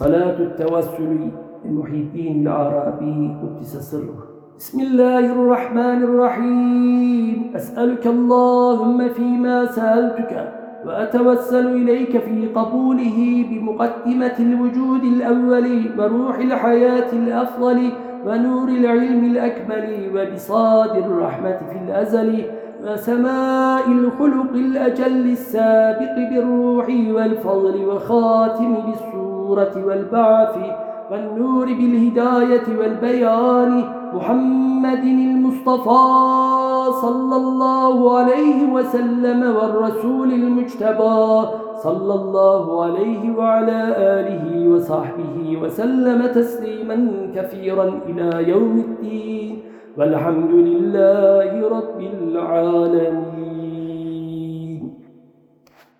صلاة التوسل لمحي الدين العربي قدس سره. بسم الله الرحمن الرحيم. أسألك اللهم فيما سألتك وأتوسل إليك في قبوله بمقدمة الوجود الأول وروح الحياة الأفضل ونور العلم الأكمل وبصاد الرحمة في الأزل وسماء الخلق الأجل السابق بالروح والفضل وخاتم بالسورة والبعث والنور بالهداية والبيان محمد المصطفى صلى الله عليه وسلم والرسول المجتبى صلى الله عليه وعلى آله وصحبه وسلم تسليما كثيرا إلى يوم الدين والحمد لله رب العالمين.